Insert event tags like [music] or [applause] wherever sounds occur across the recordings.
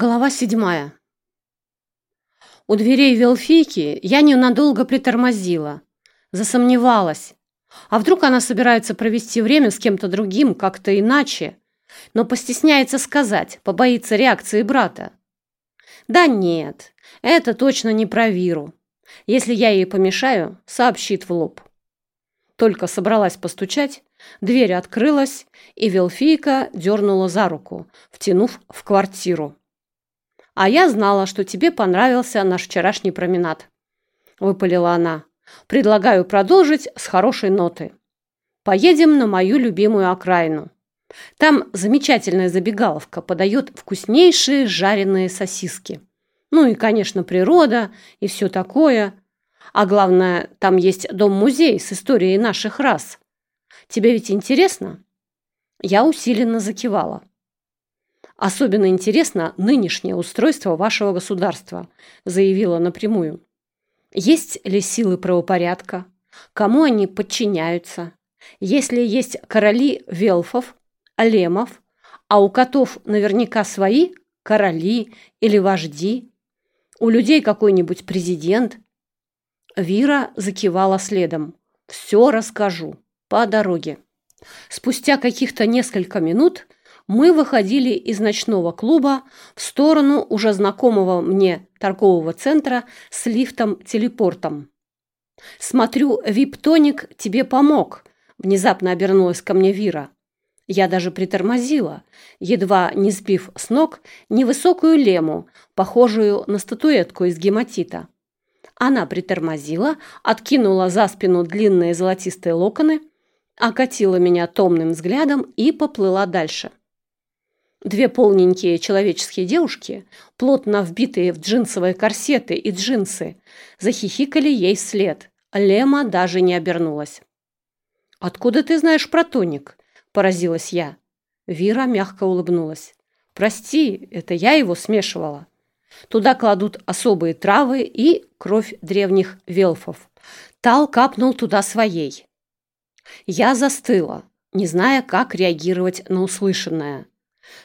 Глава седьмая. У дверей Велфийки я ненадолго притормозила, засомневалась. А вдруг она собирается провести время с кем-то другим, как-то иначе, но постесняется сказать, побоится реакции брата? Да нет, это точно не про Виру. Если я ей помешаю, сообщит в лоб. Только собралась постучать, дверь открылась, и Велфийка дернула за руку, втянув в квартиру. «А я знала, что тебе понравился наш вчерашний променад», — выпалила она. «Предлагаю продолжить с хорошей ноты. Поедем на мою любимую окраину. Там замечательная забегаловка подает вкуснейшие жареные сосиски. Ну и, конечно, природа и все такое. А главное, там есть дом-музей с историей наших рас. Тебе ведь интересно?» Я усиленно закивала. Особенно интересно нынешнее устройство вашего государства, заявила напрямую. Есть ли силы правопорядка? Кому они подчиняются? Если есть короли велфов, алемов, а у котов наверняка свои короли или вожди, у людей какой-нибудь президент. Вира закивала следом. Все расскажу по дороге. Спустя каких-то несколько минут мы выходили из ночного клуба в сторону уже знакомого мне торгового центра с лифтом-телепортом. «Смотрю, вип-тоник тебе помог», – внезапно обернулась ко мне Вира. Я даже притормозила, едва не сбив с ног невысокую лему, похожую на статуэтку из гематита. Она притормозила, откинула за спину длинные золотистые локоны, окатила меня томным взглядом и поплыла дальше. Две полненькие человеческие девушки, плотно вбитые в джинсовые корсеты и джинсы, захихикали ей вслед. Лема даже не обернулась. «Откуда ты знаешь про тоник?» – поразилась я. Вира мягко улыбнулась. «Прости, это я его смешивала. Туда кладут особые травы и кровь древних велфов. Тал капнул туда своей. Я застыла, не зная, как реагировать на услышанное.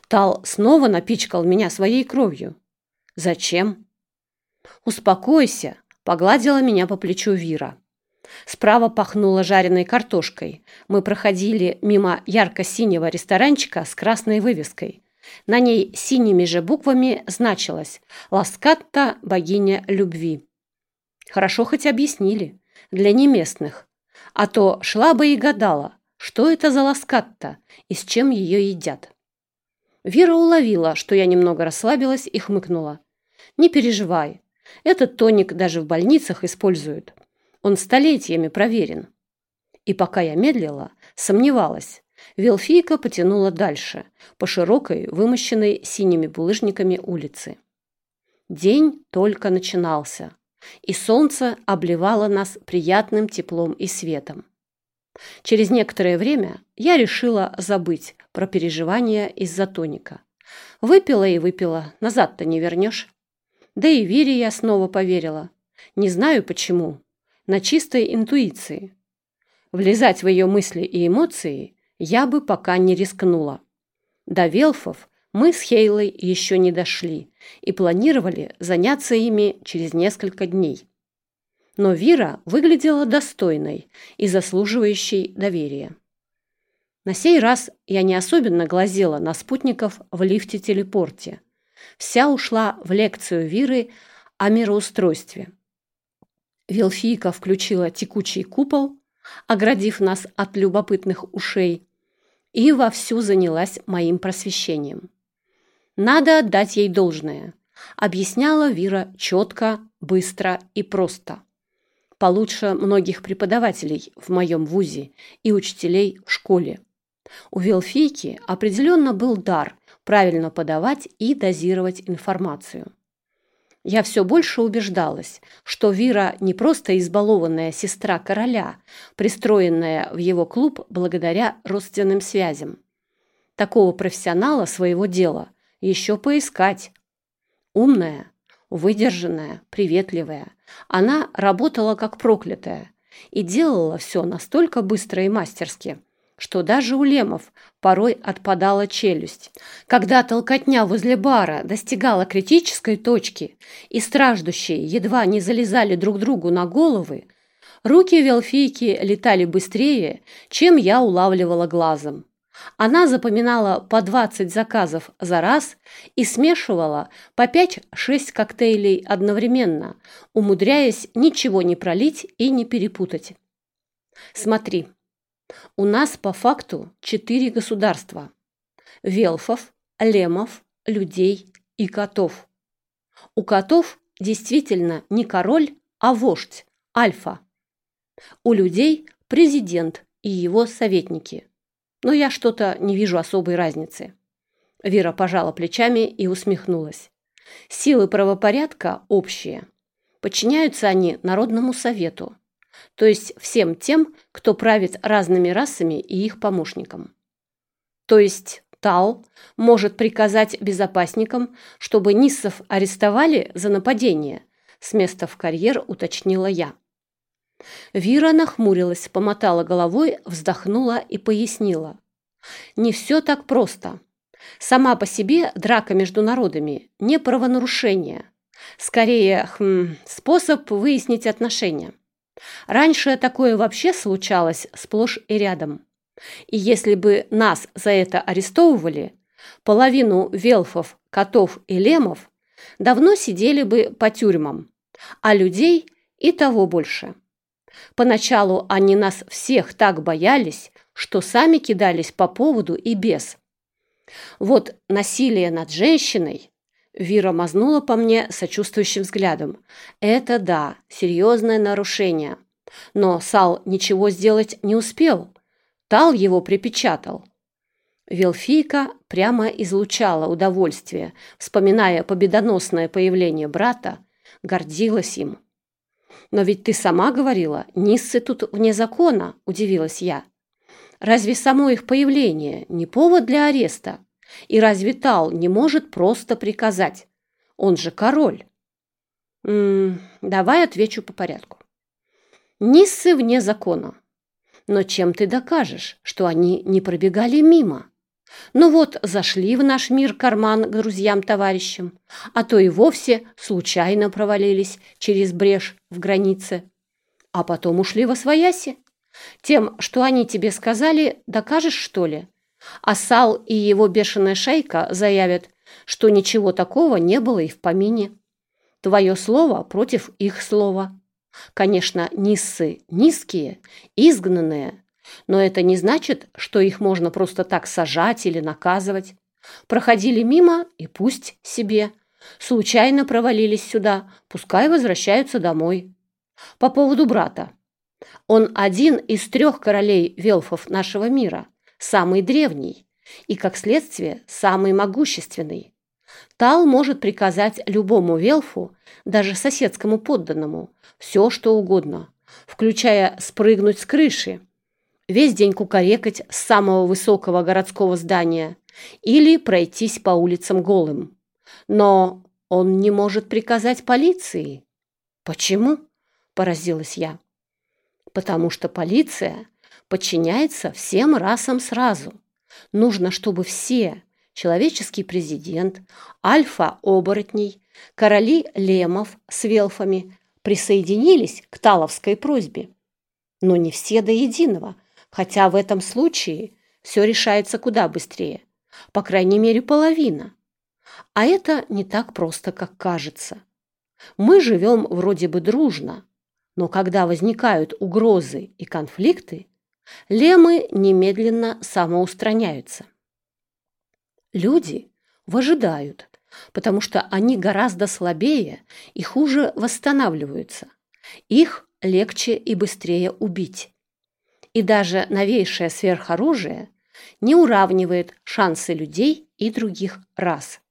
Тал снова напичкал меня своей кровью. Зачем? Успокойся, погладила меня по плечу Вира. Справа пахнуло жареной картошкой. Мы проходили мимо ярко-синего ресторанчика с красной вывеской. На ней синими же буквами значилось «Ласкатта, богиня любви». Хорошо хоть объяснили. Для неместных. А то шла бы и гадала, что это за ласкатта и с чем ее едят. Вера уловила, что я немного расслабилась и хмыкнула. «Не переживай. Этот тоник даже в больницах используют. Он столетиями проверен». И пока я медлила, сомневалась, Велфийка потянула дальше, по широкой, вымощенной синими булыжниками улице. День только начинался, и солнце обливало нас приятным теплом и светом. Через некоторое время я решила забыть про переживания из-за тоника. Выпила и выпила, назад-то не вернешь. Да и Вере я снова поверила. Не знаю почему, на чистой интуиции. Влезать в ее мысли и эмоции я бы пока не рискнула. До Велфов мы с Хейлой еще не дошли и планировали заняться ими через несколько дней. Но Вира выглядела достойной и заслуживающей доверия. На сей раз я не особенно глазела на спутников в лифте-телепорте. Вся ушла в лекцию Виры о мироустройстве. Велфийка включила текучий купол, оградив нас от любопытных ушей, и вовсю занялась моим просвещением. Надо отдать ей должное, объясняла Вира четко, быстро и просто. Получше многих преподавателей в моем вузе и учителей в школе. У Велфийки определенно был дар правильно подавать и дозировать информацию. Я все больше убеждалась, что Вира не просто избалованная сестра короля, пристроенная в его клуб благодаря родственным связям. Такого профессионала своего дела еще поискать. Умная, выдержанная, приветливая. Она работала как проклятая и делала все настолько быстро и мастерски – что даже у лемов порой отпадала челюсть. Когда толкотня возле бара достигала критической точки и страждущие едва не залезали друг другу на головы, руки Велфийки летали быстрее, чем я улавливала глазом. Она запоминала по 20 заказов за раз и смешивала по 5-6 коктейлей одновременно, умудряясь ничего не пролить и не перепутать. Смотри, у нас по факту четыре государства. Велфов, лемов, людей и котов. У котов действительно не король, а вождь, альфа. У людей президент и его советники. Но я что-то не вижу особой разницы. Вера пожала плечами и усмехнулась. Силы правопорядка общие. Подчиняются они Народному совету то есть всем тем, кто правит разными расами и их помощникам. То есть Тал может приказать безопасникам, чтобы Ниссов арестовали за нападение, с места в карьер уточнила я. Вира нахмурилась, помотала головой, вздохнула и пояснила. Не все так просто. Сама по себе драка между народами не правонарушение. Скорее, хм, способ выяснить отношения. Раньше такое вообще случалось сплошь и рядом. И если бы нас за это арестовывали, половину велфов, котов и лемов давно сидели бы по тюрьмам, а людей и того больше. Поначалу они нас всех так боялись, что сами кидались по поводу и без. Вот насилие над женщиной Вира мазнула по мне сочувствующим взглядом. «Это да, серьезное нарушение. Но Сал ничего сделать не успел. Тал его припечатал». Велфийка прямо излучала удовольствие, вспоминая победоносное появление брата, гордилась им. «Но ведь ты сама говорила, Ниссы тут вне закона», – удивилась я. «Разве само их появление не повод для ареста?» И разве Тал не может просто приказать? Он же король. М -м, давай отвечу по порядку. Ниссы вне закона. Но чем ты докажешь, что они не пробегали мимо? Ну вот, зашли в наш мир карман друзьям-товарищам, а то и вовсе случайно провалились через брешь в границе, а потом ушли во свояси. Тем, что они тебе сказали, докажешь, что ли? А Сал и его бешеная шайка заявят, что ничего такого не было и в помине. Твое слово против их слова. Конечно, ниссы низкие, изгнанные, но это не значит, что их можно просто так сажать или наказывать. Проходили мимо и пусть себе. Случайно провалились сюда, пускай возвращаются домой. По поводу брата. Он один из трех королей велфов нашего мира – самый древний и, как следствие, самый могущественный. Тал может приказать любому велфу, даже соседскому подданному, все, что угодно, включая спрыгнуть с крыши, весь день кукарекать с самого высокого городского здания или пройтись по улицам голым. Но он не может приказать полиции. Почему? Поразилась я. Потому что полиция подчиняется всем расам сразу. Нужно, чтобы все, человеческий президент, альфа-оборотней, короли лемов с велфами, присоединились к таловской просьбе. Но не все до единого, хотя в этом случае все решается куда быстрее, по крайней мере половина. А это не так просто, как кажется. Мы живем вроде бы дружно, но когда возникают угрозы и конфликты, Лемы немедленно самоустраняются. Люди выжидают, потому что они гораздо слабее и хуже восстанавливаются. Их легче и быстрее убить. И даже новейшее сверхоружие не уравнивает шансы людей и других рас.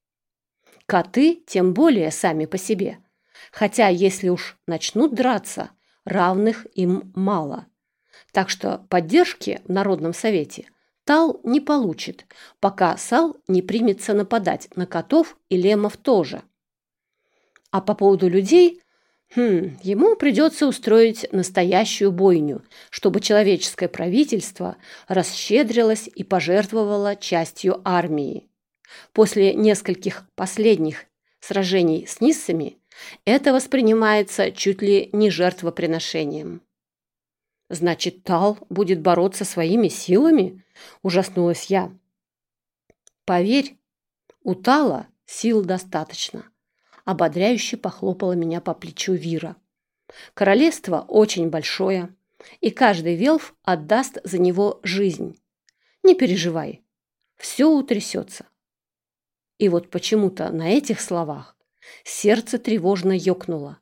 Коты тем более сами по себе, хотя если уж начнут драться, равных им мало – так что поддержки в Народном совете Тал не получит, пока Сал не примется нападать на котов и лемов тоже. А по поводу людей, Хм, ему придется устроить настоящую бойню, чтобы человеческое правительство расщедрилось и пожертвовало частью армии. После нескольких последних сражений с ниссами это воспринимается чуть ли не жертвоприношением. «Значит, Тал будет бороться своими силами?» – ужаснулась я. «Поверь, у Тала сил достаточно ободряюще похлопала меня по плечу Вира. Королевство очень большое, и каждый велф отдаст за него жизнь. Не переживай, все утрясется. И вот почему-то на этих словах сердце тревожно ёкнуло.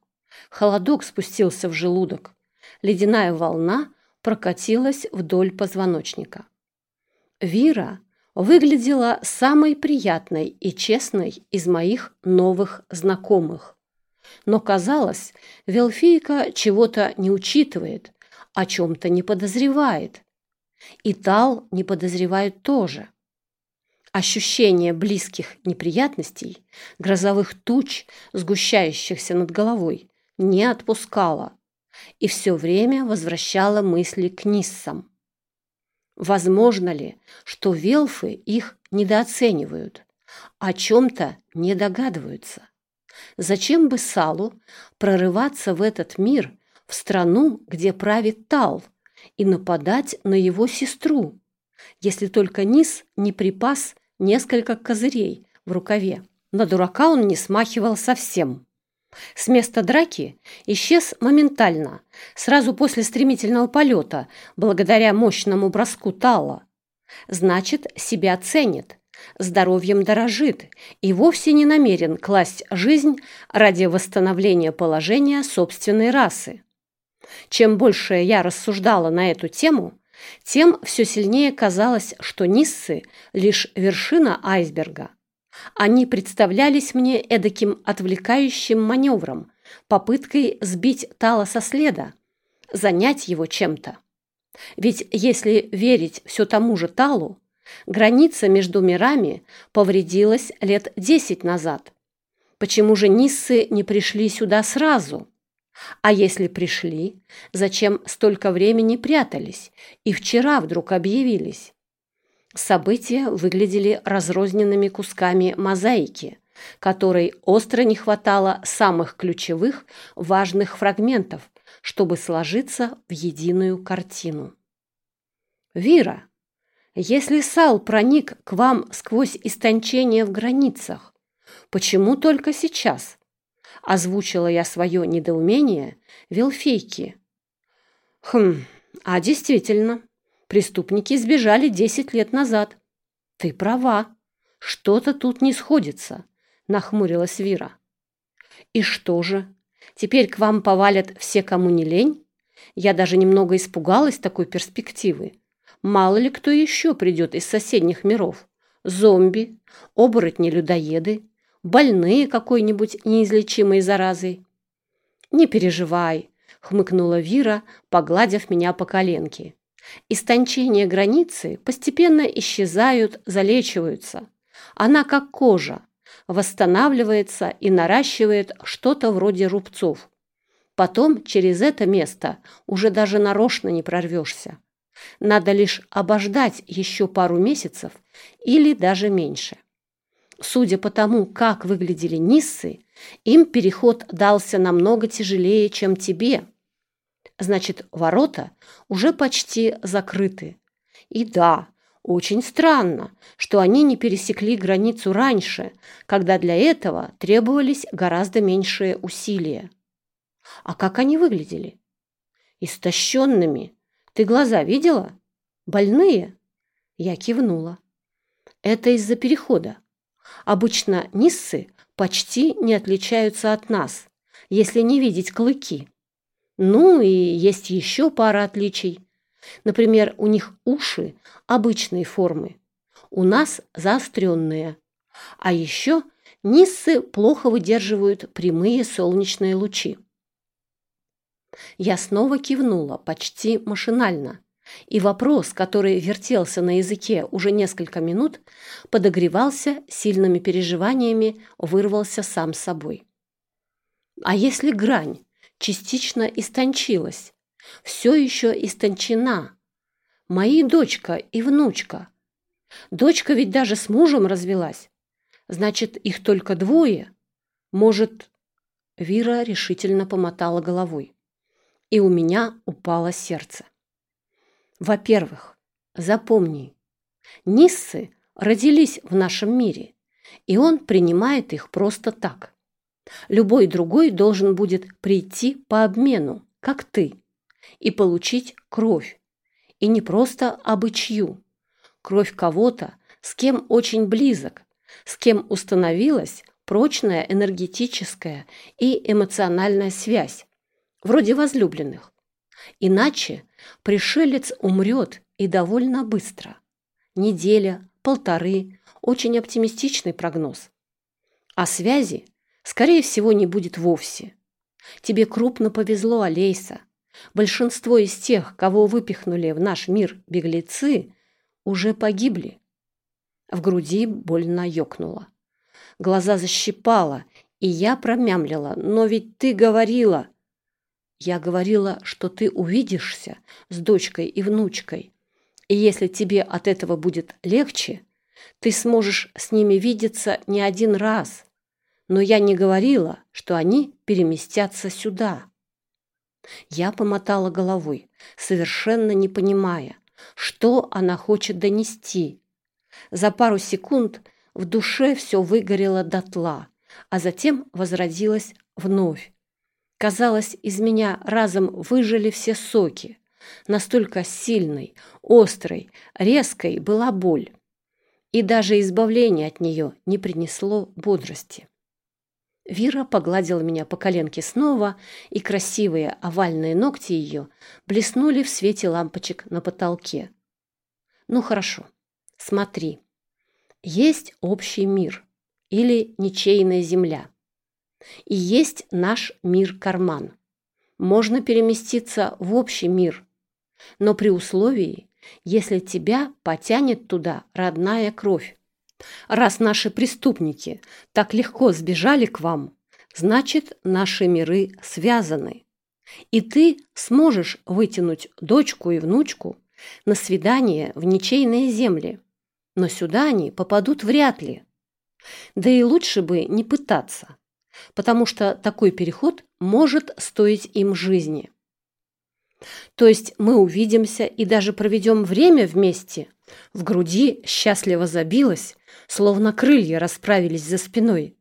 Холодок спустился в желудок. Ледяная волна прокатилась вдоль позвоночника. Вира выглядела самой приятной и честной из моих новых знакомых. Но, казалось, Велфийка чего-то не учитывает, о чем-то не подозревает. И Тал не подозревает тоже. Ощущение близких неприятностей, грозовых туч, сгущающихся над головой, не отпускало и все время возвращало мысли к Ниссам. Возможно ли, что велфы их недооценивают, о чем-то не догадываются? Зачем бы Салу прорываться в этот мир, в страну, где правит Тал, и нападать на его сестру, если только Низ не припас несколько козырей в рукаве? На дурака он не смахивал совсем. С места драки исчез моментально, сразу после стремительного полета, благодаря мощному броску Тала. Значит, себя ценит, здоровьем дорожит и вовсе не намерен класть жизнь ради восстановления положения собственной расы. Чем больше я рассуждала на эту тему, тем все сильнее казалось, что Ниссы – лишь вершина айсберга – они представлялись мне эдаким отвлекающим маневром, попыткой сбить Тала со следа, занять его чем-то. Ведь если верить все тому же Талу, граница между мирами повредилась лет десять назад. Почему же Ниссы не пришли сюда сразу? А если пришли, зачем столько времени прятались и вчера вдруг объявились? События выглядели разрозненными кусками мозаики, которой остро не хватало самых ключевых, важных фрагментов, чтобы сложиться в единую картину. «Вира, если Сал проник к вам сквозь истончение в границах, почему только сейчас?» Озвучила я свое недоумение Вилфейки. «Хм, а действительно, Преступники сбежали десять лет назад. Ты права. Что-то тут не сходится, нахмурилась Вира. И что же? Теперь к вам повалят все, кому не лень? Я даже немного испугалась такой перспективы. Мало ли кто еще придет из соседних миров. Зомби, оборотни-людоеды, больные какой-нибудь неизлечимой заразой. «Не переживай», — хмыкнула Вира, погладив меня по коленке. Истончение границы постепенно исчезают, залечиваются. Она как кожа, восстанавливается и наращивает что-то вроде рубцов. Потом через это место уже даже нарочно не прорвешься. Надо лишь обождать еще пару месяцев или даже меньше. Судя по тому, как выглядели Ниссы, им переход дался намного тяжелее, чем тебе – Значит, ворота уже почти закрыты. И да, очень странно, что они не пересекли границу раньше, когда для этого требовались гораздо меньшие усилия. А как они выглядели? Истощенными. Ты глаза видела? Больные? Я кивнула. Это из-за перехода. Обычно ниссы почти не отличаются от нас, если не видеть клыки. Ну и есть еще пара отличий. Например, у них уши обычной формы, у нас заостренные. А еще ниссы плохо выдерживают прямые солнечные лучи. Я снова кивнула, почти машинально. И вопрос, который вертелся на языке уже несколько минут, подогревался сильными переживаниями, вырвался сам собой. А если грань частично истончилась, все еще истончена. Мои дочка и внучка. Дочка ведь даже с мужем развелась. Значит, их только двое. Может, Вира решительно помотала головой. И у меня упало сердце. Во-первых, запомни, Ниссы родились в нашем мире, и он принимает их просто так. Любой другой должен будет прийти по обмену, как ты, и получить кровь. И не просто обычью. Кровь кого-то, с кем очень близок, с кем установилась прочная энергетическая и эмоциональная связь, вроде возлюбленных. Иначе пришелец умрет и довольно быстро. Неделя, полторы – очень оптимистичный прогноз. А связи, скорее всего, не будет вовсе. Тебе крупно повезло, Алейса. Большинство из тех, кого выпихнули в наш мир беглецы, уже погибли. В груди больно ёкнуло. Глаза защипало, и я промямлила. «Но ведь ты говорила...» «Я говорила, что ты увидишься с дочкой и внучкой, и если тебе от этого будет легче, ты сможешь с ними видеться не один раз. Но я не говорила, что они переместятся сюда». Я помотала головой, совершенно не понимая, что она хочет донести. За пару секунд в душе все выгорело дотла, а затем возродилось вновь. Казалось, из меня разом выжили все соки. Настолько сильной, острой, резкой была боль. И даже избавление от нее не принесло бодрости. Вира погладила меня по коленке снова, и красивые овальные ногти ее блеснули в свете лампочек на потолке. «Ну хорошо, смотри. Есть общий мир или ничейная земля. И есть наш мир-карман. Можно переместиться в общий мир, но при условии, если тебя потянет туда родная кровь. Раз наши преступники так легко сбежали к вам, значит, наши миры связаны. И ты сможешь вытянуть дочку и внучку на свидание в ничейные земли. Но сюда они попадут вряд ли. Да и лучше бы не пытаться, потому что такой переход может стоить им жизни. То есть мы увидимся и даже проведем время вместе. В груди счастливо забилось, словно крылья расправились за спиной.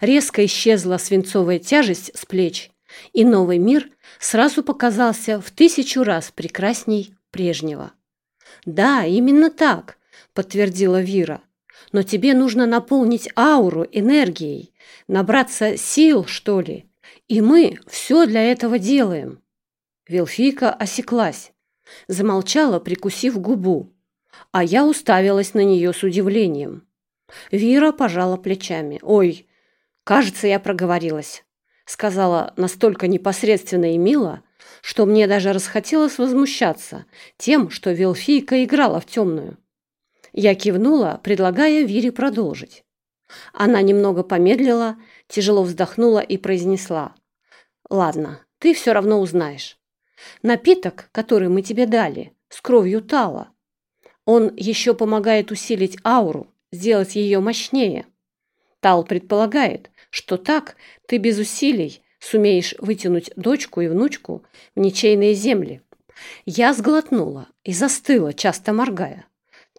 Резко исчезла свинцовая тяжесть с плеч, и новый мир сразу показался в тысячу раз прекрасней прежнего. «Да, именно так», — подтвердила Вира. «Но тебе нужно наполнить ауру энергией, набраться сил, что ли. И мы все для этого делаем». Вилфийка осеклась, замолчала, прикусив губу, а я уставилась на нее с удивлением. Вира пожала плечами. «Ой, кажется, я проговорилась», — сказала настолько непосредственно и мило, что мне даже расхотелось возмущаться тем, что Вилфийка играла в темную. Я кивнула, предлагая Вире продолжить. Она немного помедлила, тяжело вздохнула и произнесла. «Ладно, ты все равно узнаешь. Напиток, который мы тебе дали, с кровью тала. Он еще помогает усилить ауру, сделать ее мощнее. Тал предполагает, что так ты без усилий сумеешь вытянуть дочку и внучку в ничейные земли. Я сглотнула и застыла, часто моргая.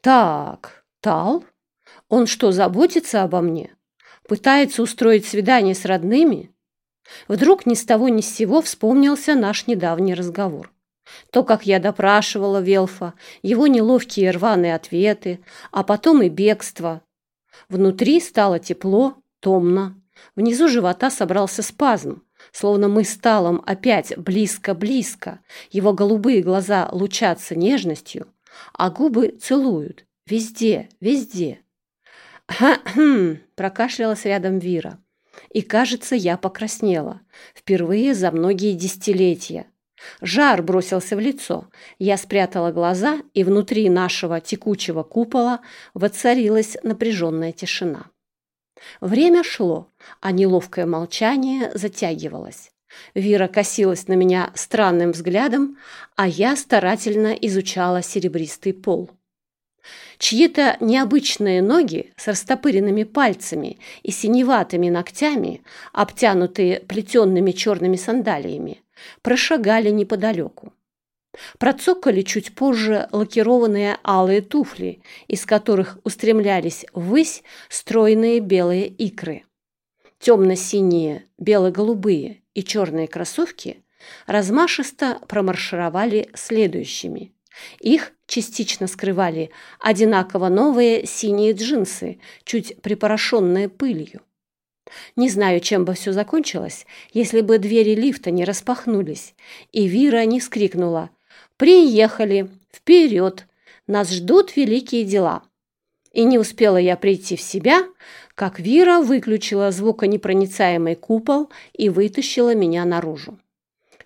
Так, Тал? Он что, заботится обо мне? Пытается устроить свидание с родными? Вдруг ни с того ни с сего вспомнился наш недавний разговор. То, как я допрашивала Велфа, его неловкие рваные ответы, а потом и бегство. Внутри стало тепло, томно. Внизу живота собрался спазм, словно мы с Талом опять близко-близко. Его голубые глаза лучатся нежностью, а губы целуют. Везде, везде. «Хм!» [clears throat] – прокашлялась рядом Вира. И, кажется, я покраснела. Впервые за многие десятилетия. Жар бросился в лицо. Я спрятала глаза, и внутри нашего текучего купола воцарилась напряженная тишина. Время шло, а неловкое молчание затягивалось. Вира косилась на меня странным взглядом, а я старательно изучала серебристый пол. Чьи-то необычные ноги с растопыренными пальцами и синеватыми ногтями, обтянутые плетенными черными сандалиями, прошагали неподалеку. Процокали чуть позже лакированные алые туфли, из которых устремлялись ввысь стройные белые икры. Темно-синие, бело-голубые и черные кроссовки размашисто промаршировали следующими. Их частично скрывали одинаково новые синие джинсы, чуть припорошенные пылью. Не знаю, чем бы все закончилось, если бы двери лифта не распахнулись, и Вира не скрикнула «Приехали! Вперед! Нас ждут великие дела!» И не успела я прийти в себя, как Вира выключила звуконепроницаемый купол и вытащила меня наружу.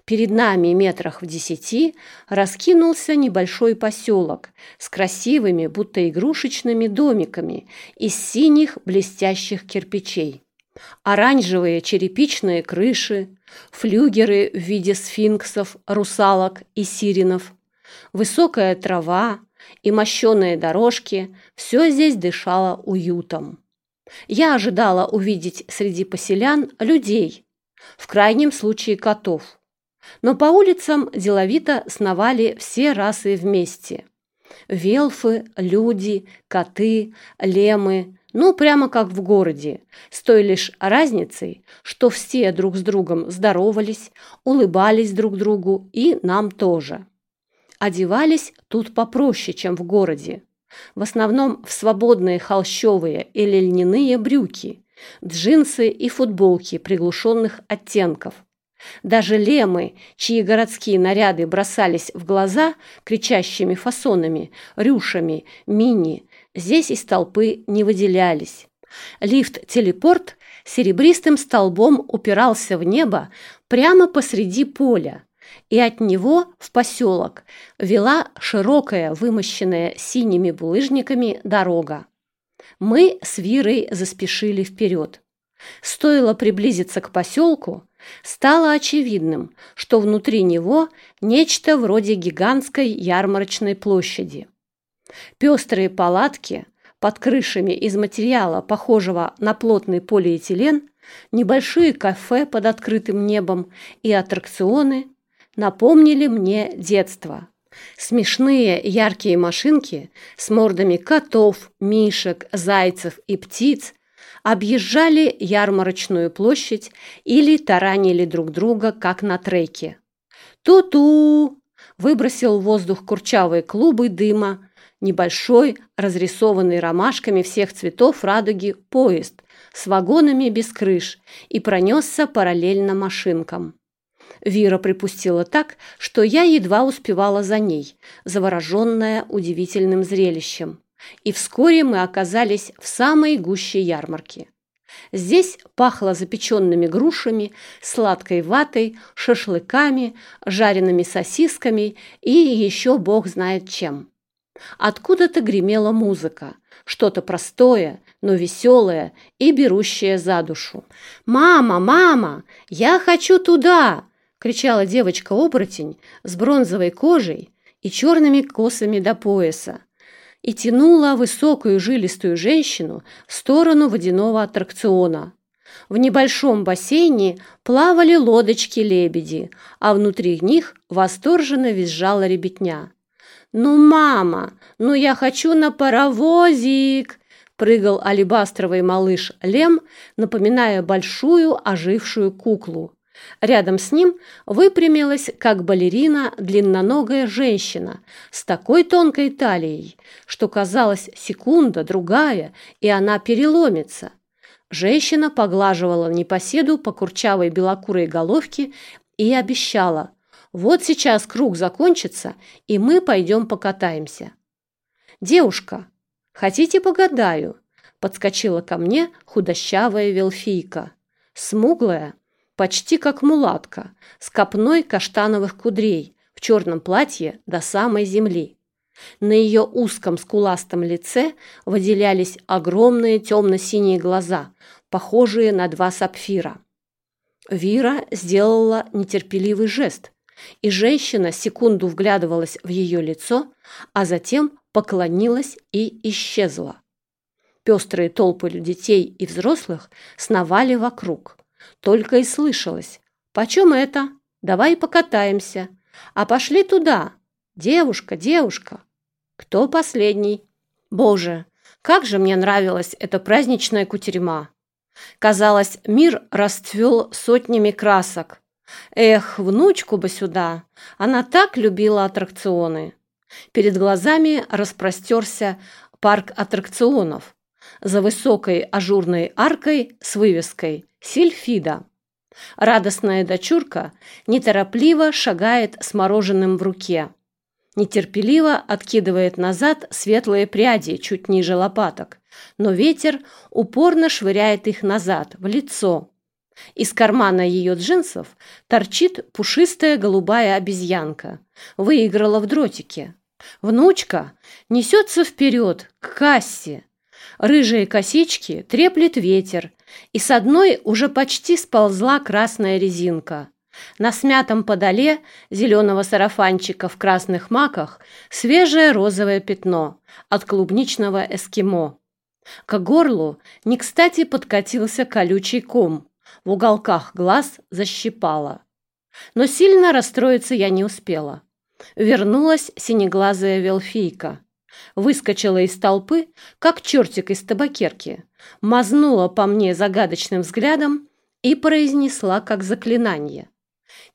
Перед нами метрах в десяти раскинулся небольшой поселок с красивыми, будто игрушечными домиками из синих блестящих кирпичей. Оранжевые черепичные крыши, флюгеры в виде сфинксов, русалок и сиренов, высокая трава и мощеные дорожки – все здесь дышало уютом. Я ожидала увидеть среди поселян людей, в крайнем случае котов. Но по улицам деловито сновали все расы вместе. Велфы, люди, коты, лемы, ну, прямо как в городе, с той лишь разницей, что все друг с другом здоровались, улыбались друг другу и нам тоже. Одевались тут попроще, чем в городе. В основном в свободные холщовые или льняные брюки, джинсы и футболки приглушенных оттенков. Даже лемы, чьи городские наряды бросались в глаза кричащими фасонами, рюшами, мини, здесь из толпы не выделялись. Лифт-телепорт серебристым столбом упирался в небо прямо посреди поля, и от него в поселок вела широкая, вымощенная синими булыжниками дорога. Мы с Вирой заспешили вперед. Стоило приблизиться к поселку, стало очевидным, что внутри него нечто вроде гигантской ярмарочной площади. Пестрые палатки под крышами из материала, похожего на плотный полиэтилен, небольшие кафе под открытым небом и аттракционы напомнили мне детство. Смешные яркие машинки с мордами котов, мишек, зайцев и птиц объезжали ярмарочную площадь или таранили друг друга, как на треке. «Ту-ту!» – выбросил в воздух курчавые клубы дыма, небольшой, разрисованный ромашками всех цветов радуги поезд с вагонами без крыш и пронесся параллельно машинкам. Вира припустила так, что я едва успевала за ней, завороженная удивительным зрелищем и вскоре мы оказались в самой гуще ярмарки. Здесь пахло запеченными грушами, сладкой ватой, шашлыками, жареными сосисками и еще бог знает чем. Откуда-то гремела музыка, что-то простое, но веселое и берущее за душу. «Мама, мама, я хочу туда!» – кричала девочка-оборотень с бронзовой кожей и черными косами до пояса, и тянула высокую жилистую женщину в сторону водяного аттракциона. В небольшом бассейне плавали лодочки-лебеди, а внутри них восторженно визжала ребятня. «Ну, мама, ну я хочу на паровозик!» прыгал алебастровый малыш Лем, напоминая большую ожившую куклу. Рядом с ним выпрямилась, как балерина, длинноногая женщина с такой тонкой талией, что казалось секунда, другая, и она переломится. Женщина поглаживала непоседу по курчавой белокурой головке и обещала, вот сейчас круг закончится, и мы пойдем покатаемся. «Девушка, хотите погадаю?» подскочила ко мне худощавая велфийка, смуглая, почти как мулатка, с копной каштановых кудрей, в черном платье до самой земли. На ее узком скуластом лице выделялись огромные темно-синие глаза, похожие на два сапфира. Вира сделала нетерпеливый жест, и женщина секунду вглядывалась в ее лицо, а затем поклонилась и исчезла. Пестрые толпы детей и взрослых сновали вокруг. Только и слышалось. «Почем это? Давай покатаемся. А пошли туда. Девушка, девушка». «Кто последний?» «Боже, как же мне нравилась эта праздничная кутерьма!» Казалось, мир расцвел сотнями красок. Эх, внучку бы сюда! Она так любила аттракционы. Перед глазами распростерся парк аттракционов за высокой ажурной аркой с вывеской «Сильфида». Радостная дочурка неторопливо шагает с мороженым в руке. Нетерпеливо откидывает назад светлые пряди чуть ниже лопаток, но ветер упорно швыряет их назад, в лицо. Из кармана ее джинсов торчит пушистая голубая обезьянка. Выиграла в дротике. Внучка несется вперед, к кассе. Рыжие косички треплет ветер, и с одной уже почти сползла красная резинка. На смятом подоле зеленого сарафанчика в красных маках свежее розовое пятно от клубничного эскимо. К горлу не кстати подкатился колючий ком, в уголках глаз защипало. Но сильно расстроиться я не успела. Вернулась синеглазая велфийка. Выскочила из толпы, как чертик из табакерки, мазнула по мне загадочным взглядом и произнесла как заклинание.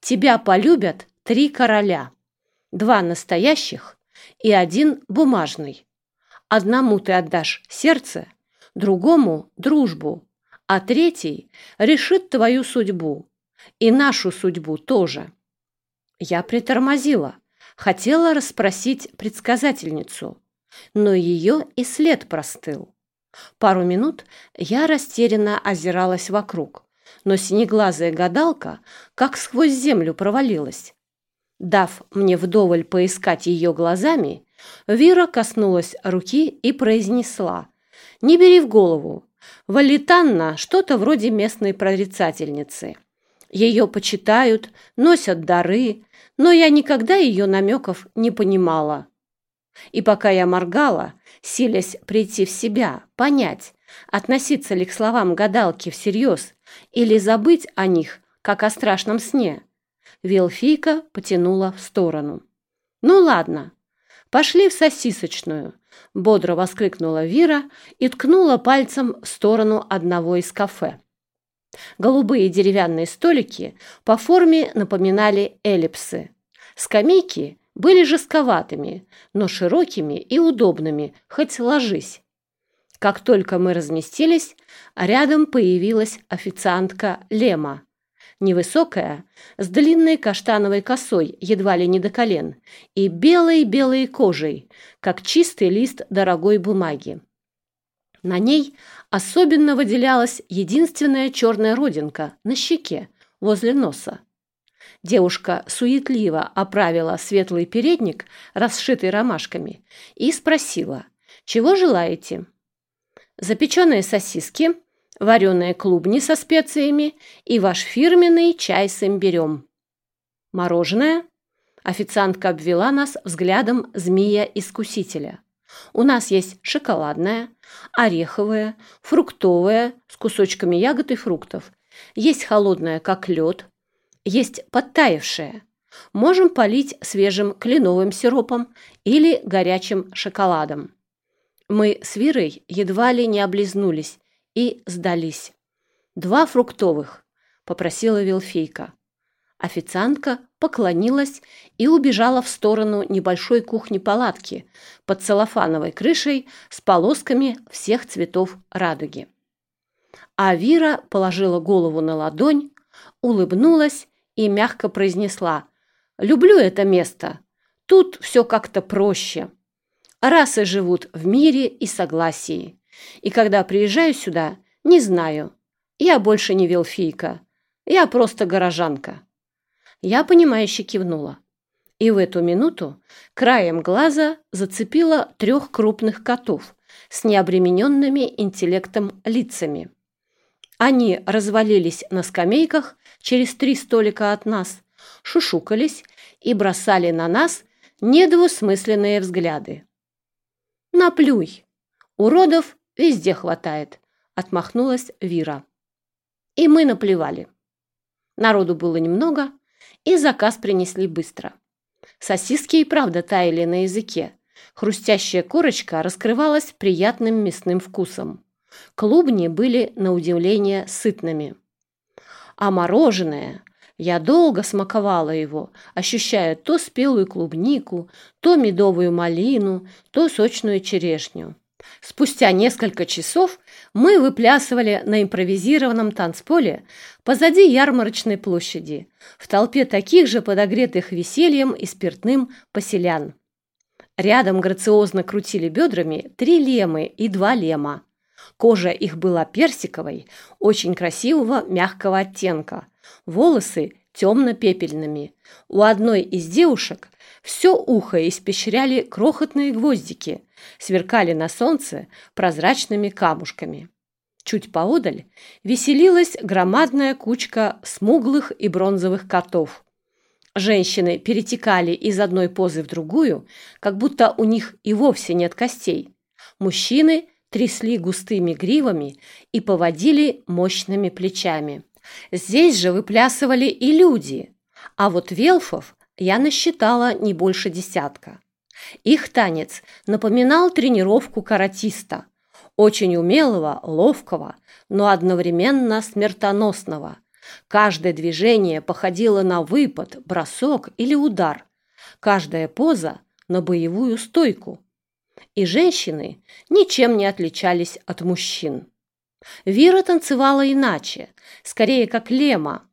Тебя полюбят три короля, два настоящих и один бумажный. Одному ты отдашь сердце, другому – дружбу, а третий решит твою судьбу и нашу судьбу тоже. Я притормозила, хотела расспросить предсказательницу, но ее и след простыл. Пару минут я растерянно озиралась вокруг но синеглазая гадалка как сквозь землю провалилась. Дав мне вдоволь поискать ее глазами, Вира коснулась руки и произнесла «Не бери в голову, Валитанна что-то вроде местной прорицательницы. Ее почитают, носят дары, но я никогда ее намеков не понимала. И пока я моргала, силясь прийти в себя, понять, относиться ли к словам гадалки всерьез или забыть о них, как о страшном сне. Вилфийка потянула в сторону. «Ну ладно, пошли в сосисочную», — бодро воскликнула Вира и ткнула пальцем в сторону одного из кафе. Голубые деревянные столики по форме напоминали эллипсы. Скамейки были жестковатыми, но широкими и удобными, хоть ложись. Как только мы разместились, рядом появилась официантка Лема. Невысокая, с длинной каштановой косой, едва ли не до колен, и белой-белой кожей, как чистый лист дорогой бумаги. На ней особенно выделялась единственная черная родинка на щеке, возле носа. Девушка суетливо оправила светлый передник, расшитый ромашками, и спросила, «Чего желаете?» запеченные сосиски, вареные клубни со специями и ваш фирменный чай с имбирем. Мороженое? Официантка обвела нас взглядом змея-искусителя. У нас есть шоколадное, ореховое, фруктовое с кусочками ягод и фруктов. Есть холодное, как лед. Есть подтаявшее. Можем полить свежим кленовым сиропом или горячим шоколадом. Мы с Вирой едва ли не облизнулись и сдались. «Два фруктовых», — попросила Вилфейка. Официантка поклонилась и убежала в сторону небольшой кухни-палатки под целлофановой крышей с полосками всех цветов радуги. А Вира положила голову на ладонь, улыбнулась и мягко произнесла «Люблю это место. Тут все как-то проще». Расы живут в мире и согласии. И когда приезжаю сюда, не знаю. Я больше не велфийка. Я просто горожанка. Я понимающе кивнула. И в эту минуту краем глаза зацепила трех крупных котов с необремененными интеллектом лицами. Они развалились на скамейках через три столика от нас, шушукались и бросали на нас недвусмысленные взгляды. «Наплюй! Уродов везде хватает!» — отмахнулась Вира. И мы наплевали. Народу было немного, и заказ принесли быстро. Сосиски и правда таяли на языке. Хрустящая корочка раскрывалась приятным мясным вкусом. Клубни были, на удивление, сытными. А мороженое... Я долго смаковала его, ощущая то спелую клубнику, то медовую малину, то сочную черешню. Спустя несколько часов мы выплясывали на импровизированном танцполе позади ярмарочной площади, в толпе таких же подогретых весельем и спиртным поселян. Рядом грациозно крутили бедрами три лемы и два лема. Кожа их была персиковой, очень красивого мягкого оттенка. Волосы темно-пепельными. У одной из девушек все ухо испещряли крохотные гвоздики, сверкали на солнце прозрачными камушками. Чуть поодаль веселилась громадная кучка смуглых и бронзовых котов. Женщины перетекали из одной позы в другую, как будто у них и вовсе нет костей. Мужчины трясли густыми гривами и поводили мощными плечами. Здесь же выплясывали и люди, а вот велфов я насчитала не больше десятка. Их танец напоминал тренировку каратиста, очень умелого, ловкого, но одновременно смертоносного. Каждое движение походило на выпад, бросок или удар, каждая поза на боевую стойку и женщины ничем не отличались от мужчин. Вира танцевала иначе, скорее как Лема.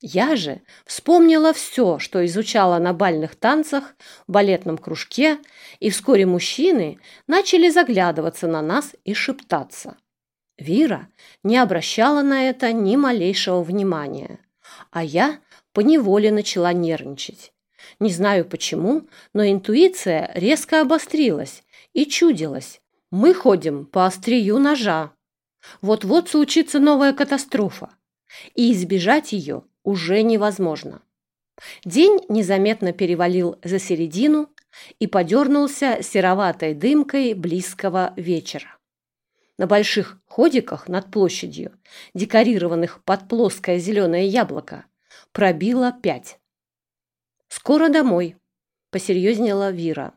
Я же вспомнила все, что изучала на бальных танцах, в балетном кружке, и вскоре мужчины начали заглядываться на нас и шептаться. Вира не обращала на это ни малейшего внимания, а я поневоле начала нервничать. Не знаю почему, но интуиция резко обострилась, и чудилось. Мы ходим по острию ножа. Вот-вот случится новая катастрофа, и избежать ее уже невозможно. День незаметно перевалил за середину и подернулся сероватой дымкой близкого вечера. На больших ходиках над площадью, декорированных под плоское зеленое яблоко, пробило пять. «Скоро домой», — посерьезнела Вира.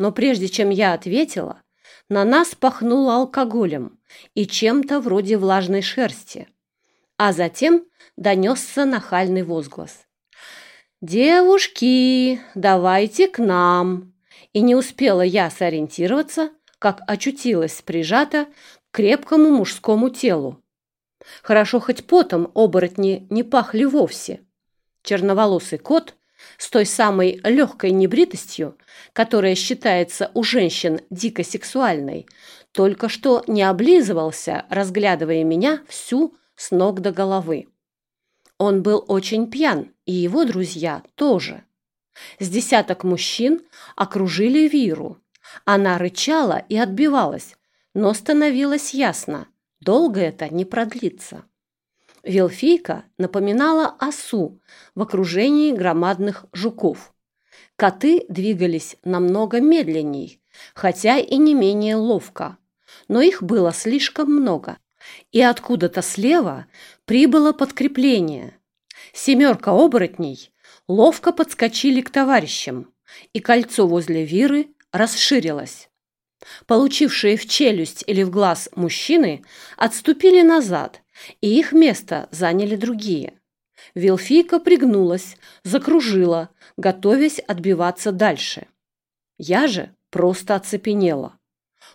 Но прежде чем я ответила, на нас пахнуло алкоголем и чем-то вроде влажной шерсти. А затем донесся нахальный возглас. «Девушки, давайте к нам!» И не успела я сориентироваться, как очутилась прижата к крепкому мужскому телу. Хорошо хоть потом оборотни не пахли вовсе. Черноволосый кот с той самой легкой небритостью, которая считается у женщин дико сексуальной, только что не облизывался, разглядывая меня всю с ног до головы. Он был очень пьян, и его друзья тоже. С десяток мужчин окружили Виру. Она рычала и отбивалась, но становилось ясно, долго это не продлится. Велфийка напоминала осу в окружении громадных жуков. Коты двигались намного медленней, хотя и не менее ловко, но их было слишком много. И откуда-то слева прибыло подкрепление. Семерка оборотней ловко подскочили к товарищам, и кольцо возле Виры расширилось. Получившие в челюсть или в глаз мужчины отступили назад и их место заняли другие. Вилфийка пригнулась, закружила, готовясь отбиваться дальше. Я же просто оцепенела.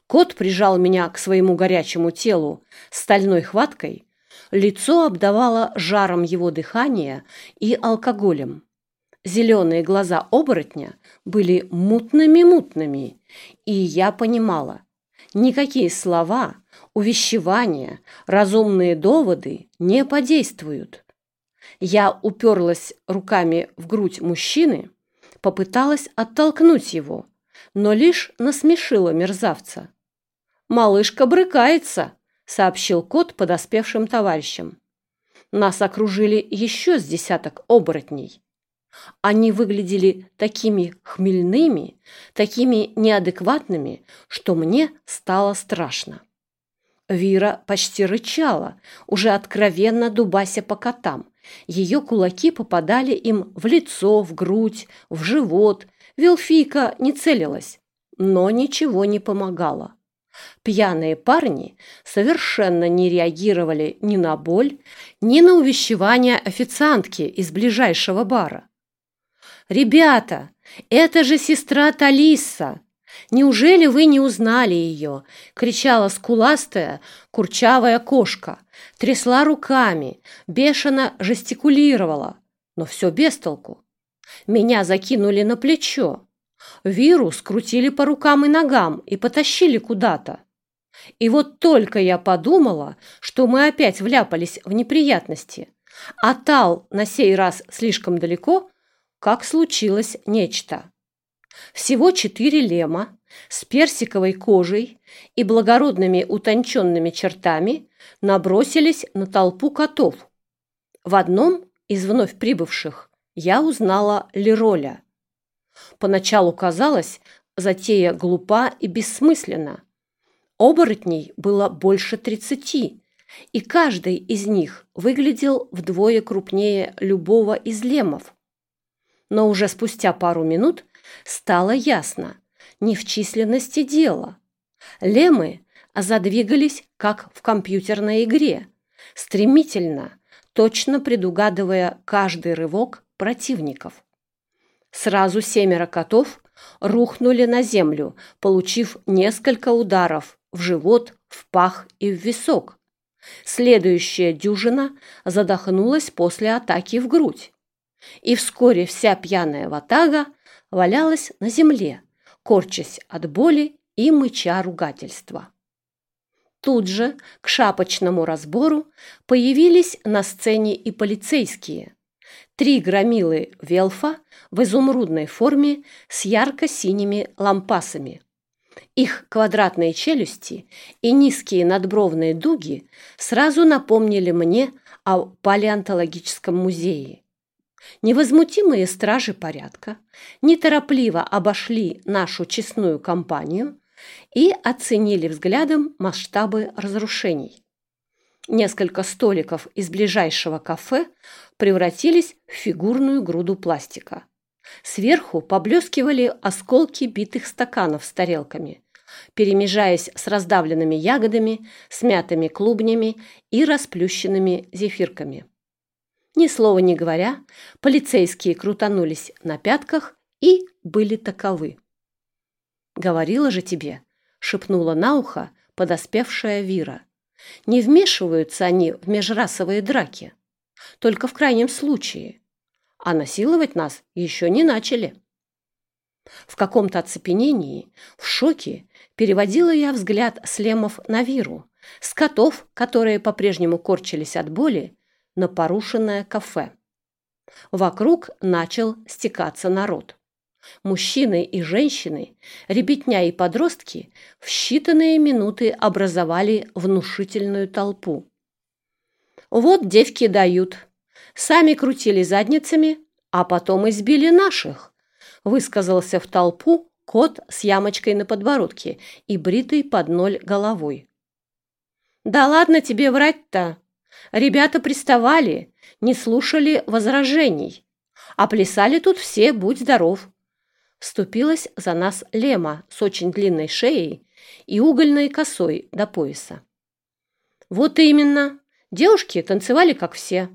Кот прижал меня к своему горячему телу стальной хваткой, лицо обдавало жаром его дыхания и алкоголем. Зеленые глаза оборотня были мутными-мутными, и я понимала, никакие слова, увещевания, разумные доводы не подействуют. Я уперлась руками в грудь мужчины, попыталась оттолкнуть его, но лишь насмешила мерзавца. «Малышка брыкается», сообщил кот подоспевшим товарищам. Нас окружили еще с десяток оборотней. Они выглядели такими хмельными, такими неадекватными, что мне стало страшно. Вира почти рычала, уже откровенно дубася по котам. Ее кулаки попадали им в лицо, в грудь, в живот. Вилфийка не целилась, но ничего не помогало. Пьяные парни совершенно не реагировали ни на боль, ни на увещевание официантки из ближайшего бара. «Ребята, это же сестра Талиса! Неужели вы не узнали ее?» — кричала скуластая, курчавая кошка, трясла руками, бешено жестикулировала, но все без толку. Меня закинули на плечо, Виру скрутили по рукам и ногам и потащили куда-то. И вот только я подумала, что мы опять вляпались в неприятности, а Тал на сей раз слишком далеко, как случилось нечто. Всего четыре лема с персиковой кожей и благородными утонченными чертами набросились на толпу котов. В одном из вновь прибывших я узнала Лероля. Поначалу казалось, затея глупа и бессмысленна. Оборотней было больше тридцати, и каждый из них выглядел вдвое крупнее любого из лемов. Но уже спустя пару минут стало ясно, не в численности дело. Лемы задвигались, как в компьютерной игре, стремительно, точно предугадывая каждый рывок противников. Сразу семеро котов рухнули на землю, получив несколько ударов в живот, в пах и в висок. Следующая дюжина задохнулась после атаки в грудь. И вскоре вся пьяная ватага валялась на земле, корчась от боли и мыча ругательства. Тут же к шапочному разбору появились на сцене и полицейские, Три громилы Велфа в изумрудной форме с ярко-синими лампасами. Их квадратные челюсти и низкие надбровные дуги сразу напомнили мне о палеонтологическом музее. Невозмутимые стражи порядка неторопливо обошли нашу честную компанию и оценили взглядом масштабы разрушений. Несколько столиков из ближайшего кафе превратились в фигурную груду пластика. Сверху поблескивали осколки битых стаканов с тарелками, перемежаясь с раздавленными ягодами, смятыми клубнями и расплющенными зефирками. Ни слова не говоря, полицейские крутанулись на пятках и были таковы. «Говорила же тебе», — шепнула на ухо подоспевшая Вира. «Не вмешиваются они в межрасовые драки» только в крайнем случае. А насиловать нас еще не начали. В каком-то оцепенении, в шоке, переводила я взгляд с лемов на Виру, с котов, которые по-прежнему корчились от боли, на порушенное кафе. Вокруг начал стекаться народ. Мужчины и женщины, ребятня и подростки в считанные минуты образовали внушительную толпу. Вот девки дают. Сами крутили задницами, а потом избили наших. Высказался в толпу кот с ямочкой на подбородке и бритый под ноль головой. «Да ладно тебе врать-то! Ребята приставали, не слушали возражений, а плясали тут все, будь здоров!» Вступилась за нас Лема с очень длинной шеей и угольной косой до пояса. «Вот именно! Девушки танцевали, как все.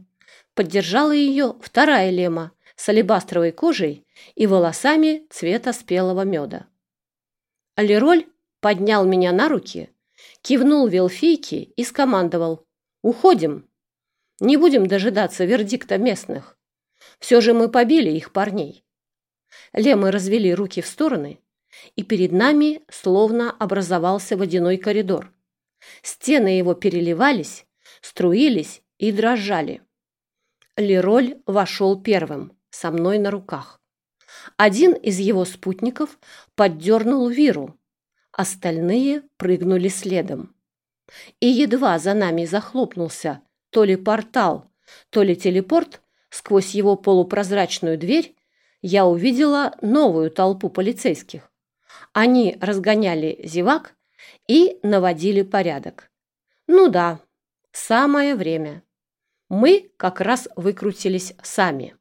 Поддержала ее вторая лема с алебастровой кожей и волосами цвета спелого меда. Алироль поднял меня на руки, кивнул Велфийке и скомандовал «Уходим! Не будем дожидаться вердикта местных. Все же мы побили их парней». Лемы развели руки в стороны, и перед нами словно образовался водяной коридор. Стены его переливались, струились и дрожали. Лероль вошел первым, со мной на руках. Один из его спутников поддернул Виру, остальные прыгнули следом. И едва за нами захлопнулся то ли портал, то ли телепорт, сквозь его полупрозрачную дверь я увидела новую толпу полицейских. Они разгоняли зевак и наводили порядок. Ну да, самое время. Мы как раз выкрутились сами.